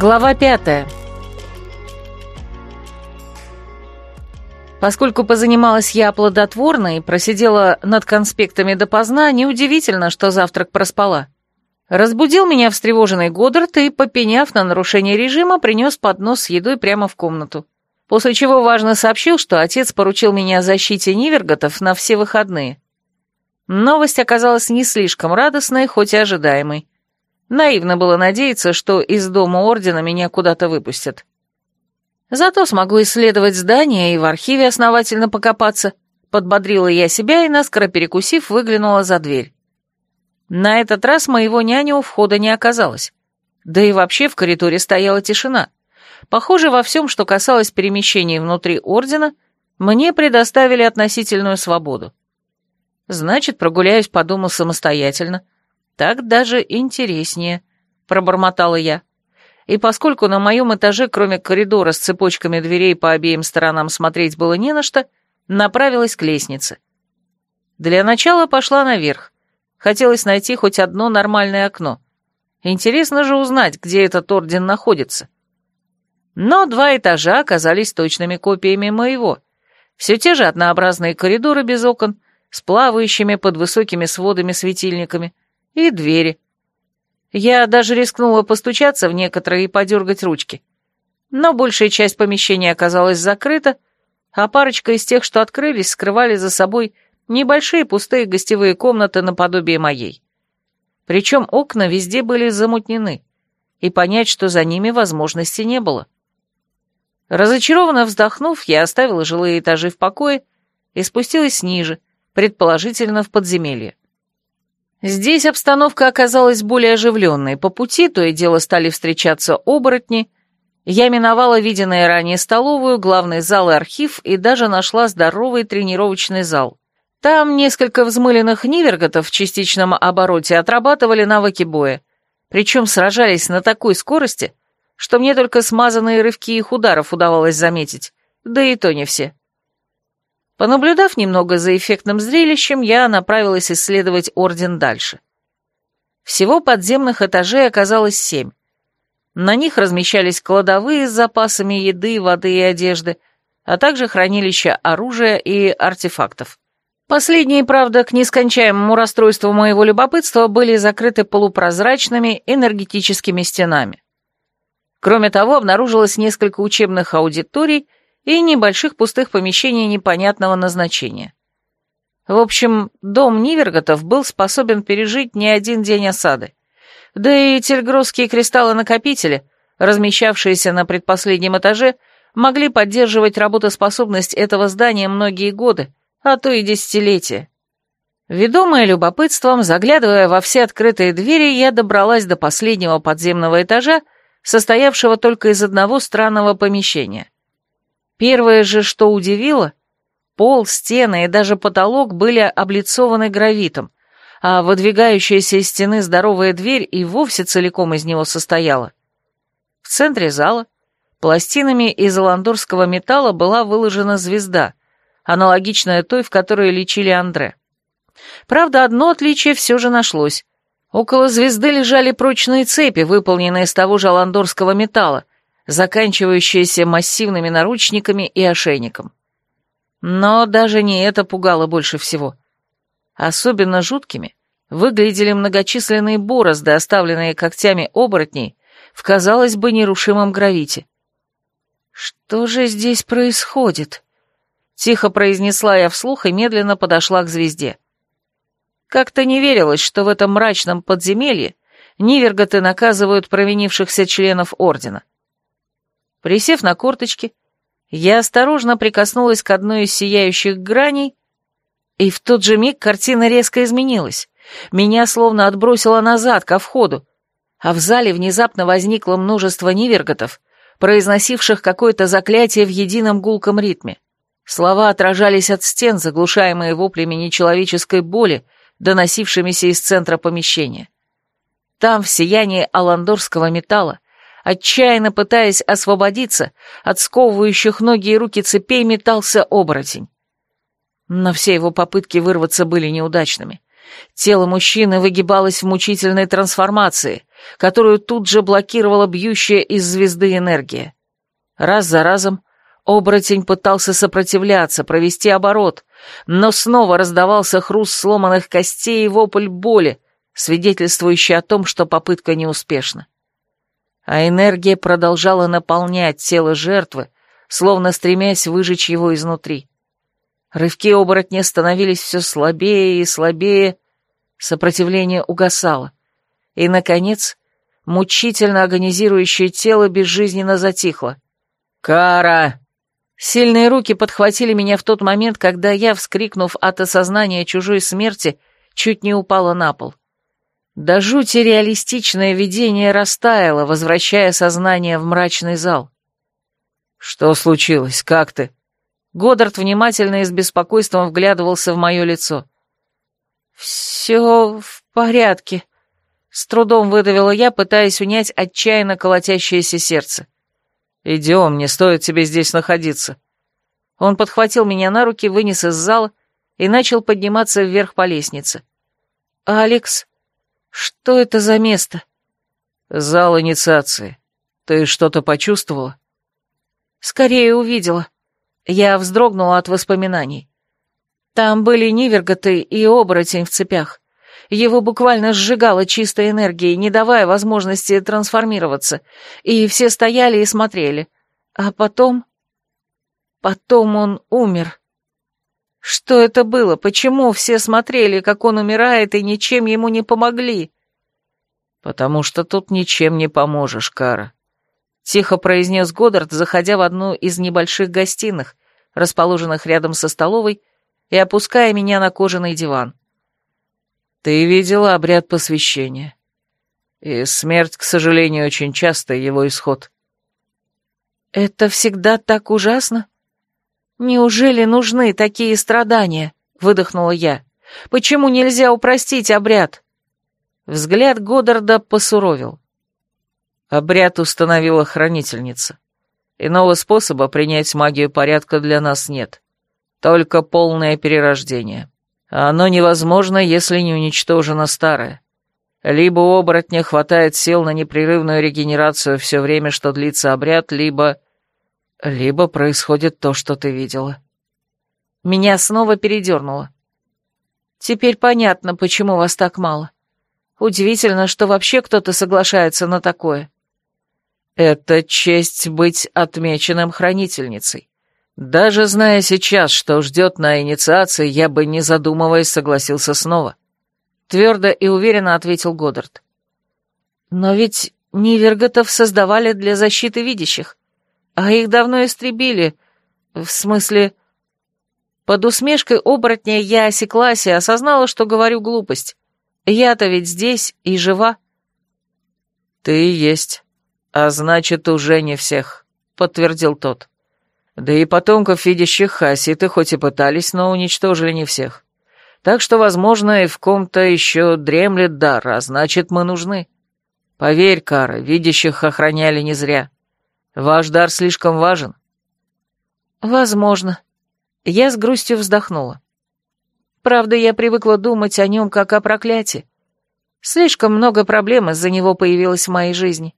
Глава пятая. Поскольку позанималась я плодотворно и просидела над конспектами допоздна, неудивительно, что завтрак проспала. Разбудил меня встревоженный Годдард и, попеняв на нарушение режима, принес поднос с едой прямо в комнату. После чего важно сообщил, что отец поручил меня защите Ниверготов на все выходные. Новость оказалась не слишком радостной, хоть и ожидаемой. Наивно было надеяться, что из дома Ордена меня куда-то выпустят. Зато смогу исследовать здание и в архиве основательно покопаться. Подбодрила я себя и, наскоро перекусив, выглянула за дверь. На этот раз моего няня у входа не оказалось. Да и вообще в коридоре стояла тишина. Похоже, во всем, что касалось перемещений внутри Ордена, мне предоставили относительную свободу. Значит, прогуляюсь по дому самостоятельно, так даже интереснее», — пробормотала я. И поскольку на моем этаже, кроме коридора с цепочками дверей по обеим сторонам смотреть было не на что, направилась к лестнице. Для начала пошла наверх. Хотелось найти хоть одно нормальное окно. Интересно же узнать, где этот орден находится. Но два этажа оказались точными копиями моего. Все те же однообразные коридоры без окон, с плавающими под высокими сводами светильниками, и двери. Я даже рискнула постучаться в некоторые и подергать ручки. Но большая часть помещения оказалась закрыта, а парочка из тех, что открылись, скрывали за собой небольшие пустые гостевые комнаты наподобие моей. Причем окна везде были замутнены, и понять, что за ними возможности не было. Разочарованно вздохнув, я оставила жилые этажи в покое и спустилась ниже, предположительно в подземелье. Здесь обстановка оказалась более оживленной. По пути то и дело стали встречаться оборотни. Я миновала виденное ранее столовую, главный зал и архив, и даже нашла здоровый тренировочный зал. Там несколько взмыленных ниверготов в частичном обороте отрабатывали навыки боя. Причем сражались на такой скорости, что мне только смазанные рывки их ударов удавалось заметить, да и то не все. Понаблюдав немного за эффектным зрелищем, я направилась исследовать Орден дальше. Всего подземных этажей оказалось семь. На них размещались кладовые с запасами еды, воды и одежды, а также хранилища оружия и артефактов. Последние, правда, к нескончаемому расстройству моего любопытства были закрыты полупрозрачными энергетическими стенами. Кроме того, обнаружилось несколько учебных аудиторий — и небольших пустых помещений непонятного назначения. В общем, дом Ниверготов был способен пережить не один день осады. Да и тельгросские кристаллы-накопители, размещавшиеся на предпоследнем этаже, могли поддерживать работоспособность этого здания многие годы, а то и десятилетия. Ведомая любопытством, заглядывая во все открытые двери, я добралась до последнего подземного этажа, состоявшего только из одного странного помещения. Первое же, что удивило, пол, стены и даже потолок были облицованы гравитом, а выдвигающаяся из стены здоровая дверь и вовсе целиком из него состояла. В центре зала пластинами из аландорского металла была выложена звезда, аналогичная той, в которой лечили Андре. Правда, одно отличие все же нашлось. Около звезды лежали прочные цепи, выполненные из того же аландорского металла, заканчивающиеся массивными наручниками и ошейником. Но даже не это пугало больше всего. Особенно жуткими выглядели многочисленные борозды, оставленные когтями оборотней в, казалось бы, нерушимом гравите. «Что же здесь происходит?» Тихо произнесла я вслух и медленно подошла к звезде. Как-то не верилось, что в этом мрачном подземелье Ниверготы наказывают провинившихся членов Ордена. Присев на корточки, я осторожно прикоснулась к одной из сияющих граней, и в тот же миг картина резко изменилась. Меня словно отбросило назад, ко входу, а в зале внезапно возникло множество ниверготов, произносивших какое-то заклятие в едином гулком ритме. Слова отражались от стен, заглушаемые воплями нечеловеческой боли, доносившимися из центра помещения. Там, в сиянии аландорского металла, Отчаянно пытаясь освободиться, от сковывающих ноги и руки цепей метался оборотень. Но все его попытки вырваться были неудачными. Тело мужчины выгибалось в мучительной трансформации, которую тут же блокировала бьющая из звезды энергия. Раз за разом оборотень пытался сопротивляться, провести оборот, но снова раздавался хруст сломанных костей и вопль боли, свидетельствующий о том, что попытка неуспешна. А энергия продолжала наполнять тело жертвы, словно стремясь выжечь его изнутри. Рывки оборотня становились все слабее и слабее, сопротивление угасало. И, наконец, мучительно агонизирующее тело безжизненно затихло. «Кара!» Сильные руки подхватили меня в тот момент, когда я, вскрикнув от осознания чужой смерти, чуть не упала на пол. До жути реалистичное видение растаяло, возвращая сознание в мрачный зал. «Что случилось? Как ты?» Годдард внимательно и с беспокойством вглядывался в мое лицо. «Все в порядке», — с трудом выдавила я, пытаясь унять отчаянно колотящееся сердце. «Идем, не стоит тебе здесь находиться». Он подхватил меня на руки, вынес из зала и начал подниматься вверх по лестнице. «Алекс, что это за место?» «Зал инициации. Ты что-то почувствовала?» «Скорее увидела». Я вздрогнула от воспоминаний. Там были Ниверготы и оборотень в цепях. Его буквально сжигало чистой энергией, не давая возможности трансформироваться, и все стояли и смотрели. А потом... Потом он умер. Что это было? Почему все смотрели, как он умирает, и ничем ему не помогли? «Потому что тут ничем не поможешь, Кара», — тихо произнес Годдард, заходя в одну из небольших гостиных, расположенных рядом со столовой, и опуская меня на кожаный диван. «Ты видела обряд посвящения. И смерть, к сожалению, очень часто его исход». «Это всегда так ужасно? Неужели нужны такие страдания?» — выдохнула я. «Почему нельзя упростить обряд?» Взгляд Годдарда посуровил. Обряд установила хранительница. Иного способа принять магию порядка для нас нет. Только полное перерождение. Оно невозможно, если не уничтожено старое. Либо у оборотня хватает сил на непрерывную регенерацию все время, что длится обряд, либо... Либо происходит то, что ты видела. Меня снова передернуло. Теперь понятно, почему вас так мало. Удивительно, что вообще кто-то соглашается на такое. Это честь быть отмеченным хранительницей. Даже зная сейчас, что ждет на инициации, я бы, не задумываясь, согласился снова. Твердо и уверенно ответил Годдард. Но ведь Ниверготов создавали для защиты видящих, а их давно истребили. В смысле... Под усмешкой оборотня я осеклась и осознала, что говорю глупость. Я-то ведь здесь и жива. Ты есть, «А значит, уже не всех», — подтвердил тот. «Да и потомков видящих хаситы хоть и пытались, но уничтожили не всех. Так что, возможно, и в ком-то еще дремлет дар, а значит, мы нужны. Поверь, Кара, видящих охраняли не зря. Ваш дар слишком важен». «Возможно». Я с грустью вздохнула. Правда, я привыкла думать о нем как о проклятии. Слишком много проблем из-за него появилось в моей жизни.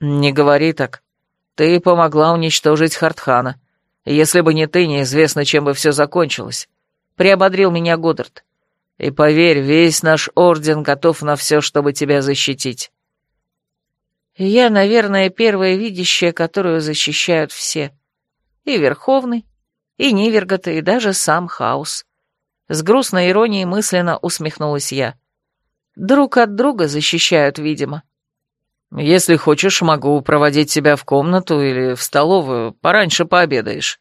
«Не говори так. Ты помогла уничтожить Хартхана. Если бы не ты, неизвестно, чем бы все закончилось», — приободрил меня Годдард. «И поверь, весь наш орден готов на все, чтобы тебя защитить». «Я, наверное, первая видящая, которую защищают все. И Верховный, и Нивергота, и даже сам Хаос». С грустной иронией мысленно усмехнулась я. «Друг от друга защищают, видимо». Если хочешь, могу проводить тебя в комнату или в столовую, пораньше пообедаешь».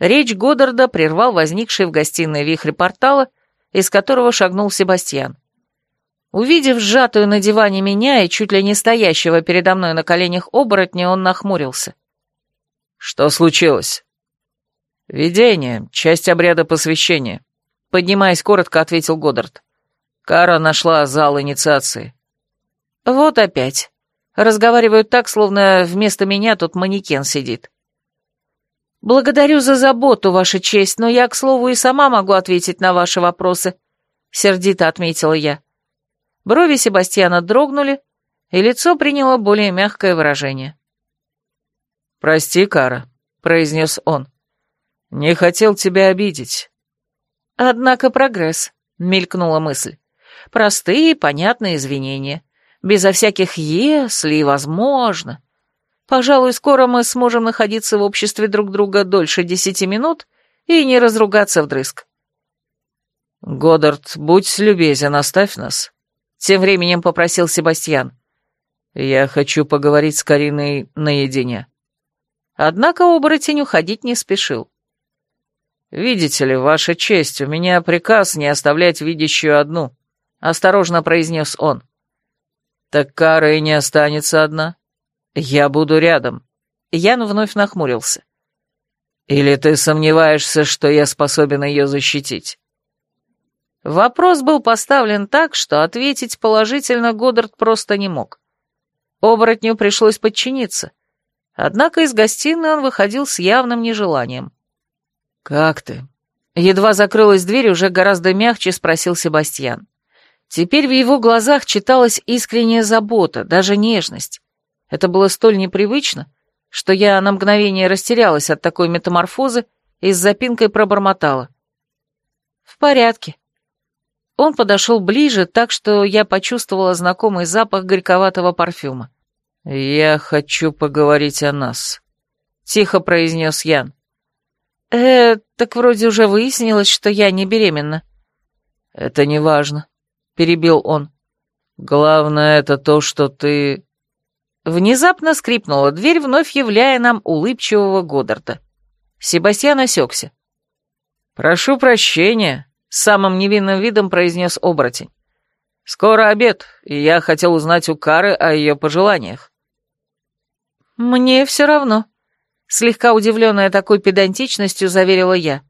Речь Годдарда прервал возникший в гостиной вихрь портала, из которого шагнул Себастьян. Увидев сжатую на диване меня и чуть ли не стоящего передо мной на коленях оборотня, он нахмурился. «Что случилось?» «Видение, часть обряда посвящения», — поднимаясь коротко, ответил Годдард. «Кара нашла зал инициации». «Вот опять. Разговаривают так, словно вместо меня тут манекен сидит. «Благодарю за заботу, Ваша честь, но я, к слову, и сама могу ответить на ваши вопросы», — сердито отметила я. Брови Себастьяна дрогнули, и лицо приняло более мягкое выражение. «Прости, Кара», — произнес он. «Не хотел тебя обидеть». «Однако прогресс», — мелькнула мысль. «Простые, понятные извинения. Безо всяких «если» возможно. Пожалуй, скоро мы сможем находиться в обществе друг друга дольше десяти минут и не разругаться вдрызг». «Годдард, будь любезен, оставь нас», — тем временем попросил Себастьян. «Я хочу поговорить с Кариной наедине». Однако оборотень уходить не спешил. «Видите ли, ваша честь, у меня приказ не оставлять видящую одну», — осторожно произнес он. «Так Кара и не останется одна. Я буду рядом». Ян вновь нахмурился. «Или ты сомневаешься, что я способен ее защитить?» Вопрос был поставлен так, что ответить положительно Годдард просто не мог. Оборотню пришлось подчиниться. Однако из гостиной он выходил с явным нежеланием. «Как ты?» Едва закрылась дверь, уже гораздо мягче спросил Себастьян. Теперь в его глазах читалась искренняя забота, даже нежность. Это было столь непривычно, что я на мгновение растерялась от такой метаморфозы и с запинкой пробормотала. «В порядке». Он подошел ближе, так что я почувствовала знакомый запах горьковатого парфюма. «Я хочу поговорить о нас», — тихо произнес Ян. «Э, так вроде уже выяснилось, что я не беременна». «Это не важно. — перебил он. «Главное это то, что ты...» Внезапно скрипнула дверь, вновь являя нам улыбчивого Годдарда. Себастьян осекся. «Прошу прощения», — самым невинным видом произнес оборотень. «Скоро обед, и я хотел узнать у Кары о ее пожеланиях». «Мне все равно», — слегка удивленная такой педантичностью заверила я.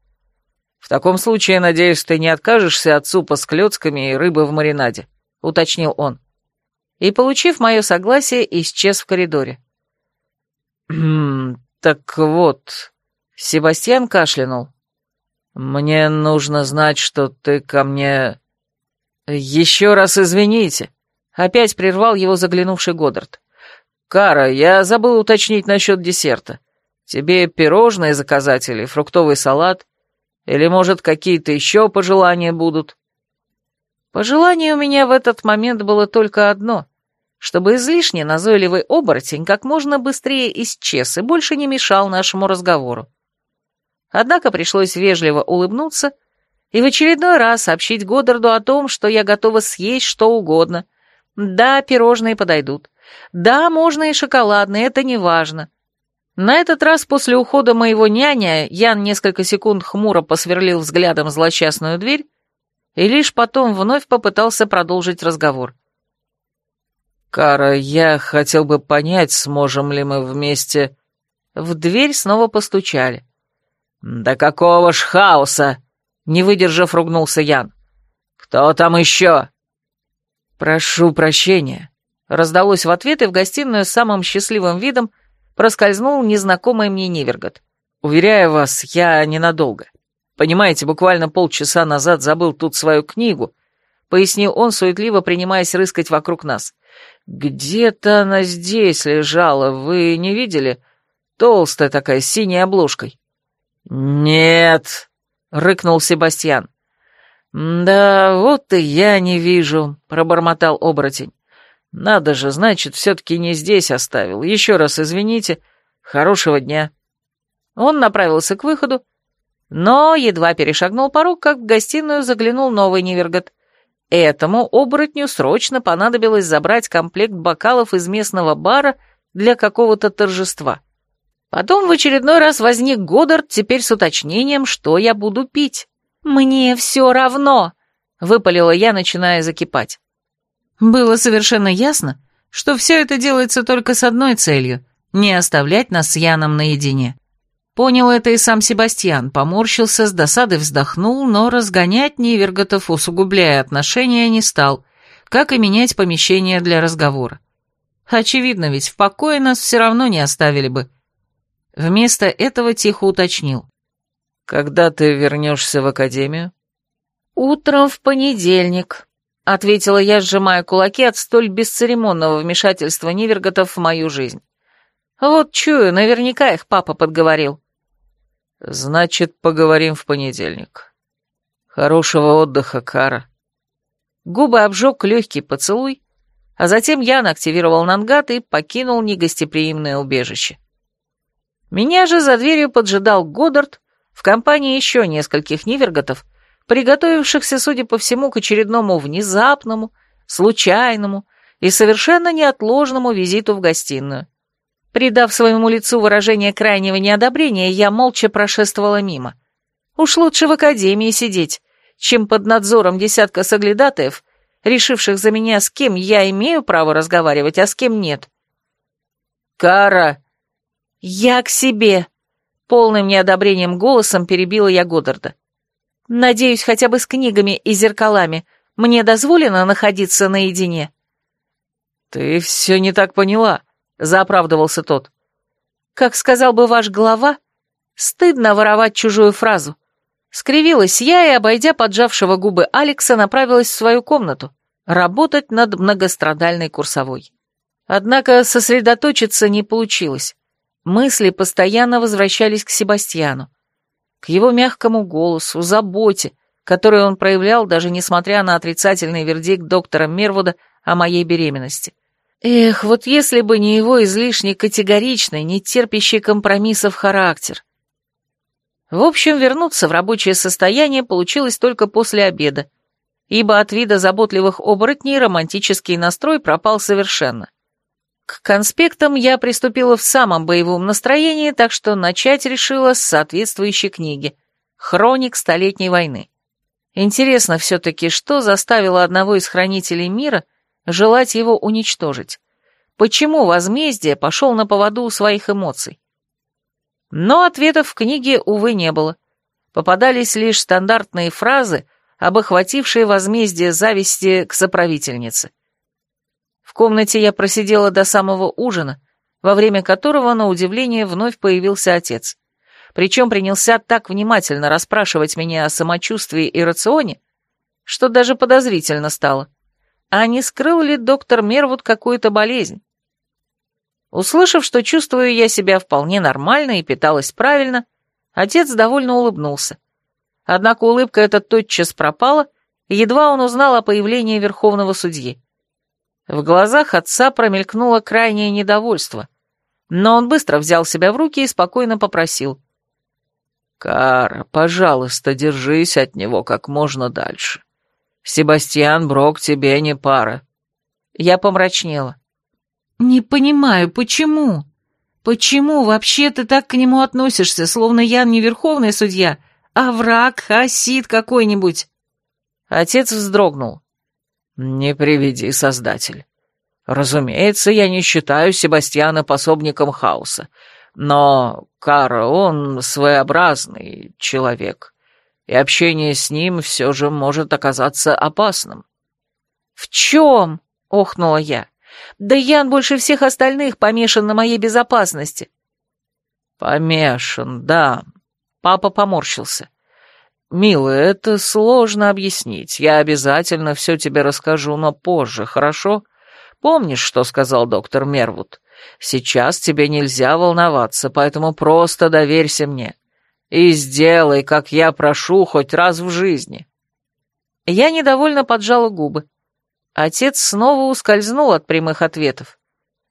«В таком случае, надеюсь, ты не откажешься от супа с клёцками и рыбы в маринаде», — уточнил он. И, получив мое согласие, исчез в коридоре. «Хм, так вот...» — Себастьян кашлянул. «Мне нужно знать, что ты ко мне...» «Еще раз извините», — опять прервал его заглянувший Годдард. «Кара, я забыл уточнить насчет десерта. Тебе пирожные заказать или фруктовый салат?» Или, может, какие-то еще пожелания будут?» Пожелание у меня в этот момент было только одно — чтобы излишне назойливый оборотень как можно быстрее исчез и больше не мешал нашему разговору. Однако пришлось вежливо улыбнуться и в очередной раз сообщить Годдарду о том, что я готова съесть что угодно. Да, пирожные подойдут. Да, можно и шоколадные, это не важно. На этот раз после ухода моего няня Ян несколько секунд хмуро посверлил взглядом злосчастную дверь и лишь потом вновь попытался продолжить разговор. «Кара, я хотел бы понять, сможем ли мы вместе...» В дверь снова постучали. «Да какого ж хаоса!» — не выдержав, ругнулся Ян. «Кто там еще?» «Прошу прощения», — раздалось в ответ, и в гостиную с самым счастливым видом — проскользнул незнакомый мне Невергот. «Уверяю вас, я ненадолго. Понимаете, буквально полчаса назад забыл тут свою книгу», — пояснил он, суетливо принимаясь рыскать вокруг нас. «Где-то она здесь лежала, вы не видели? Толстая такая, с синей обложкой». «Нет», — рыкнул Себастьян. «Да вот и я не вижу», — пробормотал оборотень. Надо же, значит, все-таки не здесь оставил. Еще раз извините. Хорошего дня. Он направился к выходу, но едва перешагнул порог, как в гостиную заглянул новый Невергот. Этому оборотню срочно понадобилось забрать комплект бокалов из местного бара для какого-то торжества. Потом в очередной раз возник Годдард, теперь с уточнением, что я буду пить. «Мне все равно!» — выпалила я, начиная закипать. Было совершенно ясно, что все это делается только с одной целью — не оставлять нас с Яном наедине. Понял это и сам Себастьян, поморщился, с досадой вздохнул, но разгонять Ниверготов, усугубляя отношения, не стал, как и менять помещение для разговора. Очевидно, ведь в покое нас все равно не оставили бы. Вместо этого тихо уточнил. «Когда ты вернешься в академию?» «Утром в понедельник», — ответила я, сжимая кулаки от столь бесцеремонного вмешательства Ниверготов в мою жизнь. «Вот чую, наверняка их папа подговорил». «Значит, поговорим в понедельник. Хорошего отдыха, Кара». Губы обжег легкий поцелуй, а затем Ян активировал нангат и покинул негостеприимное убежище. Меня же за дверью поджидал Годдард в компании еще нескольких ниверготов, приготовившихся, судя по всему, к очередному внезапному, случайному и совершенно неотложному визиту в гостиную. Придав своему лицу выражение крайнего неодобрения, я молча прошествовала мимо. Уж лучше в академии сидеть, чем под надзором десятка соглядатаев, решивших за меня, с кем я имею право разговаривать, а с кем нет. «Кара!» «Я к себе!» — полным неодобрением голосом перебила я Годдарда. «Надеюсь, хотя бы с книгами и зеркалами мне дозволено находиться наедине?» «Ты все не так поняла», — заоправдывался тот. «Как сказал бы ваш глава, стыдно воровать чужую фразу. Скривилась я и, обойдя поджавшего губы Алекса, направилась в свою комнату, работать над многострадальной курсовой. Однако сосредоточиться не получилось. Мысли постоянно возвращались к Себастьяну, к его мягкому голосу, заботе, которую он проявлял, даже несмотря на отрицательный вердикт доктора Мервуда о моей беременности. Эх, вот если бы не его излишне категоричный, не терпящий компромиссов характер. В общем, вернуться в рабочее состояние получилось только после обеда, ибо от вида заботливых оборотней романтический настрой пропал совершенно. К конспектам я приступила в самом боевом настроении, так что начать решила с соответствующей книги «Хроник Столетней войны». Интересно все-таки, что заставило одного из хранителей мира желать его уничтожить? Почему возмездие пошел на поводу у своих эмоций? Но ответов в книге, увы, не было. Попадались лишь стандартные фразы, об охватившей возмездие зависти к соправительнице. В комнате я просидела до самого ужина, во время которого, на удивление, вновь появился отец. Причем принялся так внимательно расспрашивать меня о самочувствии и рационе, что даже подозрительно стало. А не скрыл ли доктор Мервуд какую-то болезнь? Услышав, что чувствую я себя вполне нормально и питалась правильно, отец довольно улыбнулся. Однако улыбка эта тотчас пропала, едва он узнал о появлении верховного судьи. В глазах отца промелькнуло крайнее недовольство, но он быстро взял себя в руки и спокойно попросил. «Кара, пожалуйста, держись от него как можно дальше. Себастьян Брок тебе не пара». Я помрачнела. «Не понимаю, почему? Почему вообще ты так к нему относишься, словно я не верховный судья, а враг, хасид какой-нибудь?» Отец вздрогнул. «Не приведи, Создатель. Разумеется, я не считаю Себастьяна пособником хаоса, но Кара, он своеобразный человек, и общение с ним все же может оказаться опасным». «В чем?» — охнула я. Да Ян больше всех остальных помешан на моей безопасности». «Помешан, да». Папа поморщился. «Милая, это сложно объяснить. Я обязательно все тебе расскажу, но позже, хорошо? Помнишь, что сказал доктор Мервуд? Сейчас тебе нельзя волноваться, поэтому просто доверься мне. И сделай, как я прошу, хоть раз в жизни». Я недовольно поджала губы. Отец снова ускользнул от прямых ответов.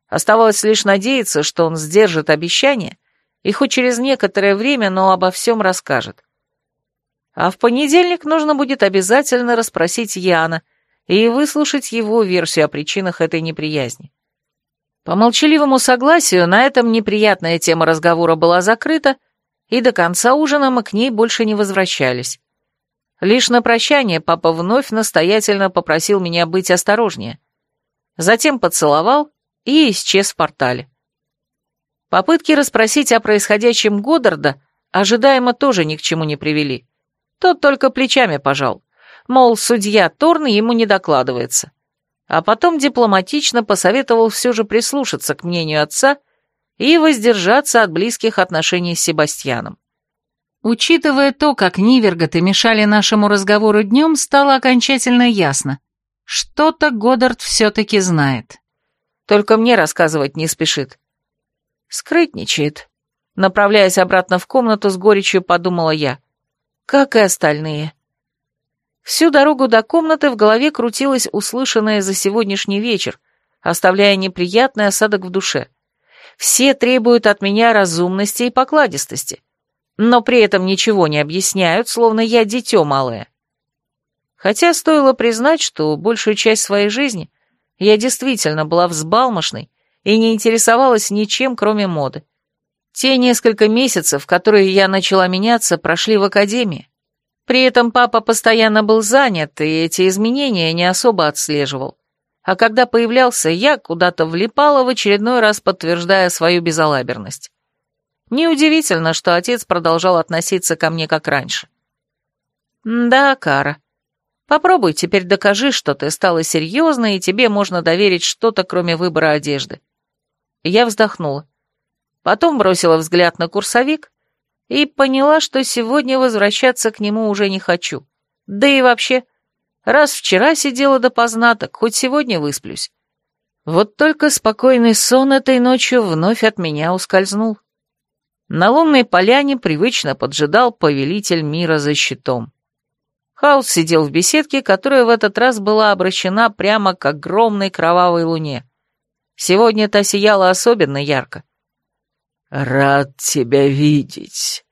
Оставалось лишь надеяться, что он сдержит обещание и хоть через некоторое время, но обо всем расскажет. А в понедельник нужно будет обязательно расспросить Яна и выслушать его версию о причинах этой неприязни. По молчаливому согласию на этом неприятная тема разговора была закрыта, и до конца ужина мы к ней больше не возвращались. Лишь на прощание папа вновь настоятельно попросил меня быть осторожнее. Затем поцеловал и исчез в портале. Попытки расспросить о происходящем Годдарда ожидаемо тоже ни к чему не привели. Тот только плечами пожал. Мол, судья Торн ему не докладывается. А потом дипломатично посоветовал все же прислушаться к мнению отца и воздержаться от близких отношений с Себастьяном. Учитывая то, как Ниверготы мешали нашему разговору днем, стало окончательно ясно. Что-то Годдард все-таки знает. Только мне рассказывать не спешит. Скрытничает. Направляясь обратно в комнату, с горечью подумала я. Как и остальные. Всю дорогу до комнаты в голове крутилось услышанное за сегодняшний вечер, оставляя неприятный осадок в душе. Все требуют от меня разумности и покладистости, но при этом ничего не объясняют, словно я дитё малое. Хотя стоило признать, что большую часть своей жизни я действительно была взбалмошной и не интересовалась ничем, кроме моды. Те несколько месяцев, которые я начала меняться, прошли в академии. При этом папа постоянно был занят, и эти изменения не особо отслеживал. А когда появлялся, я куда-то влипала в очередной раз, подтверждая свою безалаберность. Неудивительно, что отец продолжал относиться ко мне как раньше. «Да, Кара, попробуй теперь докажи, что ты стала серьезной, и тебе можно доверить что-то, кроме выбора одежды». Я вздохнула. Потом бросила взгляд на курсовик и поняла, что сегодня возвращаться к нему уже не хочу. Да и вообще, раз вчера сидела допоздна, так хоть сегодня высплюсь. Вот только спокойный сон этой ночью вновь от меня ускользнул. На лунной поляне привычно поджидал повелитель мира за щитом. Хаус сидел в беседке, которая в этот раз была обращена прямо к огромной кровавой луне. Сегодня та сияла особенно ярко. «Рад тебя видеть,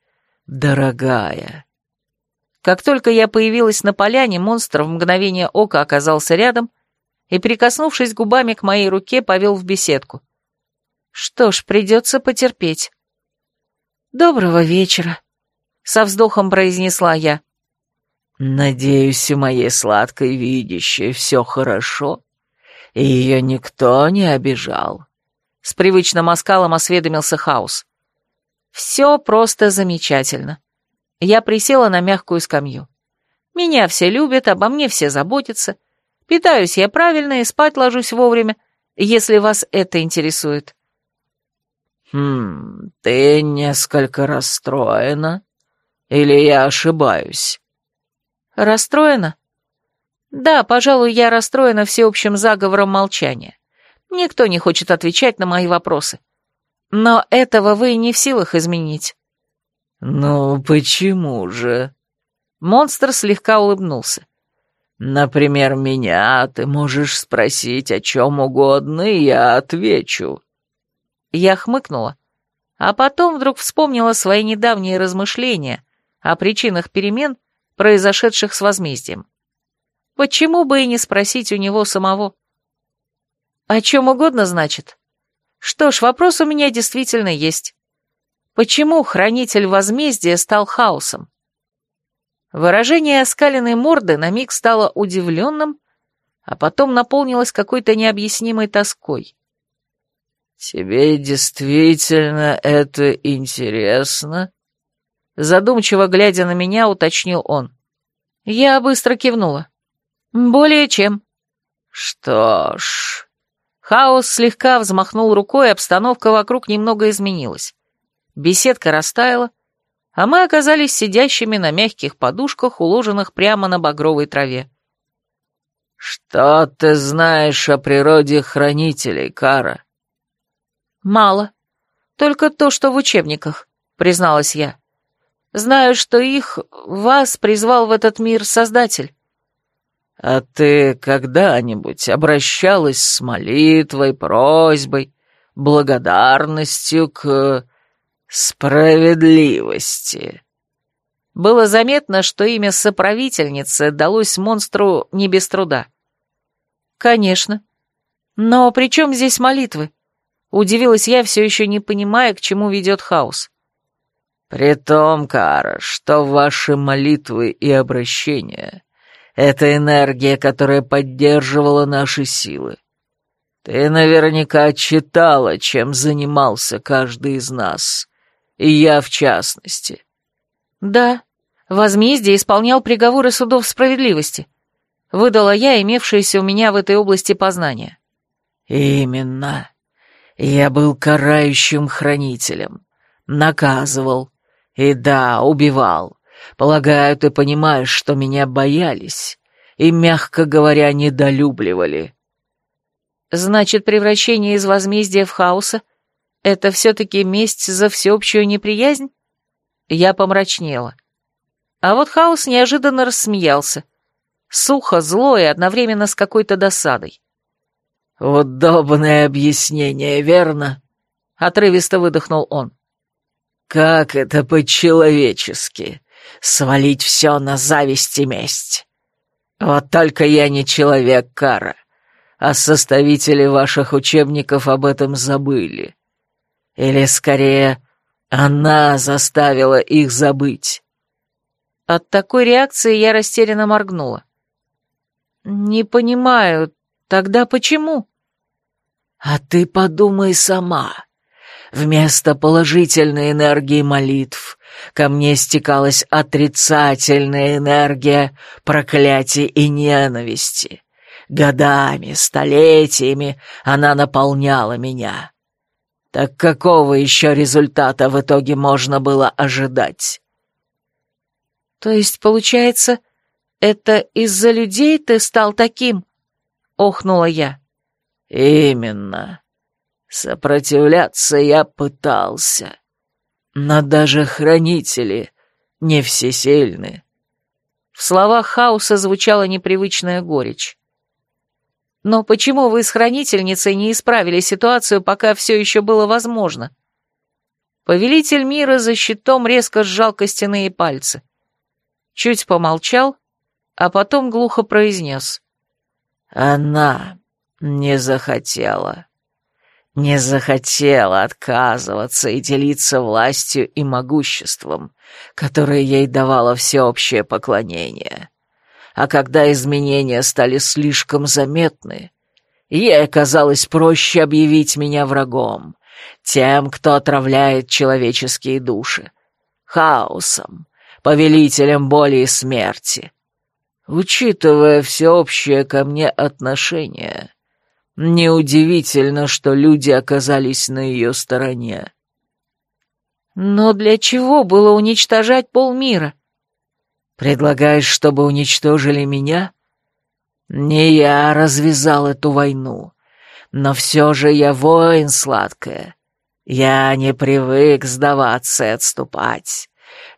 дорогая». Как только я появилась на поляне, монстр в мгновение ока оказался рядом и, прикоснувшись губами к моей руке, повел в беседку. Что ж, придется потерпеть. «Доброго вечера», — со вздохом произнесла я. «Надеюсь, у моей сладкой видящей все хорошо, и ее никто не обижал». С привычным оскалом осведомился Хаус. «Все просто замечательно». Я присела на мягкую скамью. Меня все любят, обо мне все заботятся. Питаюсь я правильно и спать ложусь вовремя, если вас это интересует. «Хм, ты несколько расстроена? Или я ошибаюсь?» «Расстроена?» «Да, пожалуй, я расстроена всеобщим заговором молчания. Никто не хочет отвечать на мои вопросы. Но этого вы не в силах изменить». «Ну, почему же?» Монстр слегка улыбнулся. «Например, меня ты можешь спросить о чем угодно, и я отвечу». Я хмыкнула, а потом вдруг вспомнила свои недавние размышления о причинах перемен, произошедших с возмездием. Почему бы и не спросить у него самого? О чем угодно, значит? Что ж, вопрос у меня действительно есть. Почему хранитель возмездия стал хаосом? Выражение оскаленной морды на миг стало удивленным, а потом наполнилось какой-то необъяснимой тоской. «Тебе действительно это интересно?» Задумчиво глядя на меня, уточнил он. Я быстро кивнула. «Более чем». «Что ж...» Хаос слегка взмахнул рукой, обстановка вокруг немного изменилась. Беседка растаяла, а мы оказались сидящими на мягких подушках, уложенных прямо на багровой траве. «Что ты знаешь о природе хранителей, Кара?» «Мало. Только то, что в учебниках», — призналась я. «Знаю, что их, вас, призвал в этот мир Создатель». «А ты когда-нибудь обращалась с молитвой, просьбой, благодарностью к справедливости?» Было заметно, что имя соправительницы далось монстру не без труда. «Конечно. Но при чем здесь молитвы?» Удивилась я, все еще не понимая, к чему ведет хаос. «При том, Кара, что ваши молитвы и обращения это энергия, которая поддерживала наши силы. Ты наверняка читала, чем занимался каждый из нас, и я в частности. Да, возмездие исполнял приговоры судов справедливости. Выдала я имевшиеся у меня в этой области познания. Именно. Я был карающим хранителем, наказывал и, да, убивал. Полагаю, ты понимаешь, что меня боялись, и, мягко говоря, недолюбливали. Значит, превращение из возмездия в хаоса — это все-таки месть за всеобщую неприязнь? Я помрачнела. А вот хаос неожиданно рассмеялся. Сухо, зло и одновременно с какой-то досадой. «Удобное объяснение, верно?» — отрывисто выдохнул он. «Как это по-человечески? Свалить все на зависть и месть. Вот только я не человек, Кара, а составители ваших учебников об этом забыли. Или, скорее, она заставила их забыть». От такой реакции я растерянно моргнула. «Не понимаю, тогда почему?» «А ты подумай сама. Вместо положительной энергии молитв ко мне стекалась отрицательная энергия проклятий и ненависти. Годами, столетиями она наполняла меня. Так какого еще результата в итоге можно было ожидать?» «То есть, получается, это из-за людей ты стал таким?» — охнула я. «Именно. Сопротивляться я пытался. Но даже хранители не всесильны». В словах хаоса звучала непривычная горечь. «Но почему вы с хранительницей не исправили ситуацию, пока все еще было возможно?» Повелитель мира за щитом резко сжал костяные пальцы. Чуть помолчал, а потом глухо произнес. «Она не захотела. Не захотела отказываться и делиться властью и могуществом, которое ей давало всеобщее поклонение. А когда изменения стали слишком заметны, ей оказалось проще объявить меня врагом, тем, кто отравляет человеческие души, хаосом, повелителем боли и смерти. Учитывая всеобщее ко мне отношение, неудивительно, что люди оказались на ее стороне. Но для чего было уничтожать полмира? Предлагаешь, чтобы уничтожили меня? Не я развязал эту войну, но все же я воин сладкая. Я не привык сдаваться и отступать.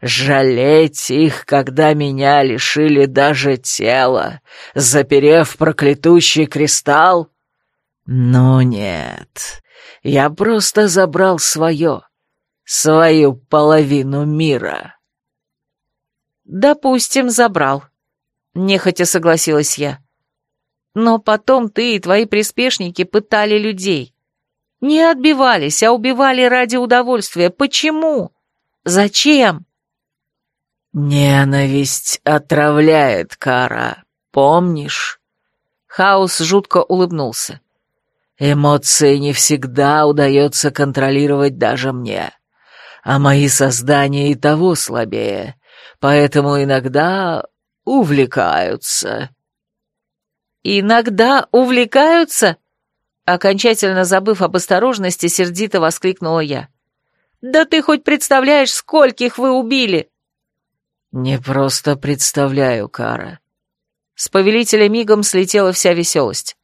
Жалеть их, когда меня лишили даже тела, заперев проклятущий кристалл? Ну нет, я просто забрал свое, свою половину мира. Допустим, забрал, нехотя согласилась я. Но потом ты и твои приспешники пытали людей. Не отбивались, а убивали ради удовольствия. Почему? Зачем?» «Ненависть отравляет, Кара, помнишь?» Хаос жутко улыбнулся. «Эмоции не всегда удается контролировать даже мне, а мои создания и того слабее, поэтому иногда увлекаются». «Иногда увлекаются?» Окончательно забыв об осторожности, сердито воскликнула я. Да ты хоть представляешь, скольких вы убили?» «Не просто представляю, Кара». С повелителя мигом слетела вся веселость.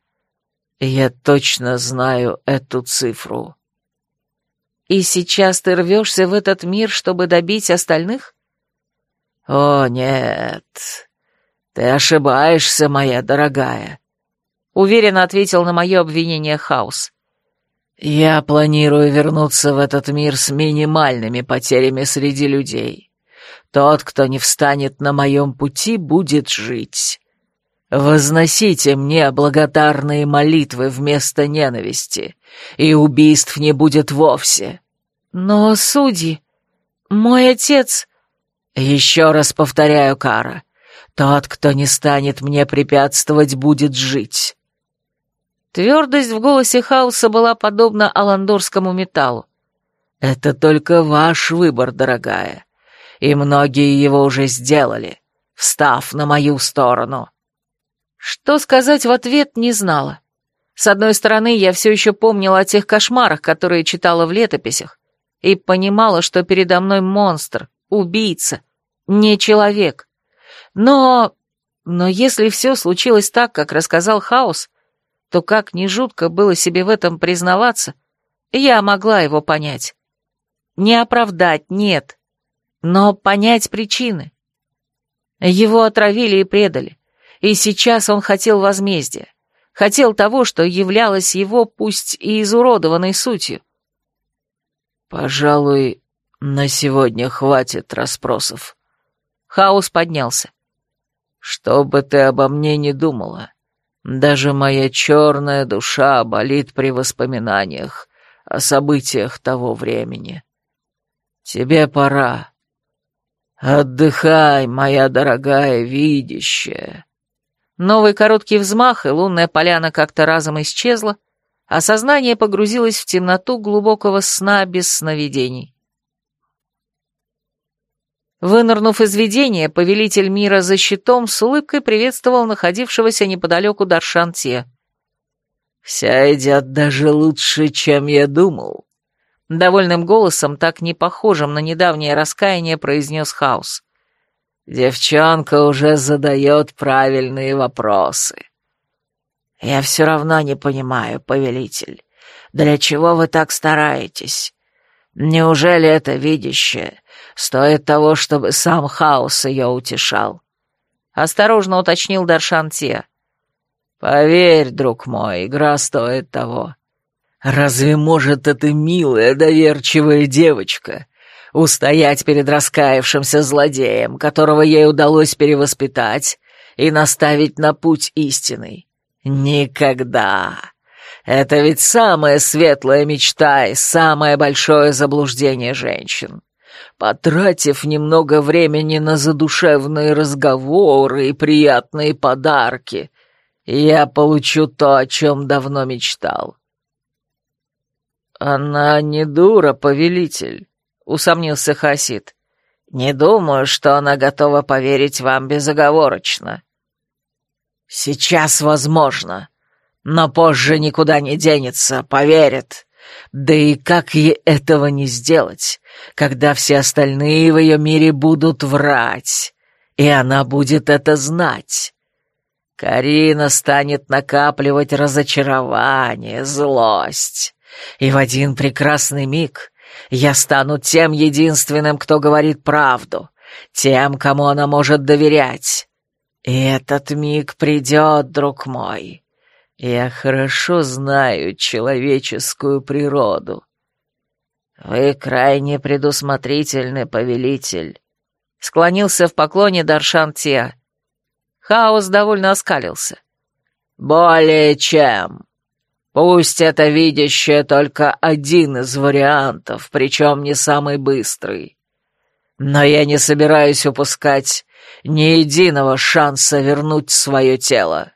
«Я точно знаю эту цифру». «И сейчас ты рвешься в этот мир, чтобы добить остальных?» «О, нет, ты ошибаешься, моя дорогая», — уверенно ответил на мое обвинение Хаус. «Я планирую вернуться в этот мир с минимальными потерями среди людей. Тот, кто не встанет на моем пути, будет жить. Возносите мне благодарные молитвы вместо ненависти, и убийств не будет вовсе». «Но, судьи, мой отец...» «Еще раз повторяю, Кара, тот, кто не станет мне препятствовать, будет жить». Твердость в голосе Хауса была подобна аландорскому металлу. «Это только ваш выбор, дорогая, и многие его уже сделали, встав на мою сторону». Что сказать в ответ не знала. С одной стороны, я все еще помнила о тех кошмарах, которые читала в летописях, и понимала, что передо мной монстр, убийца, не человек. Но Но если все случилось так, как рассказал Хаос, то как ни жутко было себе в этом признаваться, я могла его понять. Не оправдать, нет, но понять причины. Его отравили и предали, и сейчас он хотел возмездия, хотел того, что являлось его, пусть и изуродованной сутью. «Пожалуй, на сегодня хватит расспросов». Хаос поднялся. «Что бы ты обо мне не думала, даже моя черная душа болит при воспоминаниях о событиях того времени. Тебе пора. Отдыхай, моя дорогая видящая». Новый короткий взмах, и лунная поляна как-то разом исчезла, а сознание погрузилось в темноту глубокого сна без сновидений. Вынырнув из видения, повелитель мира за щитом с улыбкой приветствовал находившегося неподалеку Даршанте. «Вся идет даже лучше, чем я думал», — довольным голосом, так не похожим на недавнее раскаяние, произнес Хаус. Девчонка уже задает правильные вопросы. Я все равно не понимаю, повелитель, для чего вы так стараетесь? Неужели это видящее стоит того, чтобы сам хаос ее утешал? Осторожно уточнил Даршан Те. Поверь, друг мой, игра стоит того. Разве может эта милая, доверчивая девочка устоять перед раскаявшимся злодеем, которого ей удалось перевоспитать и наставить на путь истинный. Никогда. Это ведь самая светлая мечта и самое большое заблуждение женщин. Потратив немного времени на задушевные разговоры и приятные подарки, я получу то, о чем давно мечтал. Она не дура, повелитель усомнился Хасид. «Не думаю, что она готова поверить вам безоговорочно». «Сейчас возможно, но позже никуда не денется, поверит. Да и как ей этого не сделать, когда все остальные в ее мире будут врать, и она будет это знать?» Карина станет накапливать разочарование, злость, и в один прекрасный миг я стану тем единственным, кто говорит правду, тем, кому она может доверять. И этот миг придет, друг мой. Я хорошо знаю человеческую природу. Вы крайне предусмотрительный повелитель. Склонился в поклоне Даршан Тиа. Хаос довольно оскалился. «Более чем. Пусть это видящее только один из вариантов, причем не самый быстрый. Но я не собираюсь упускать ни единого шанса вернуть свое тело.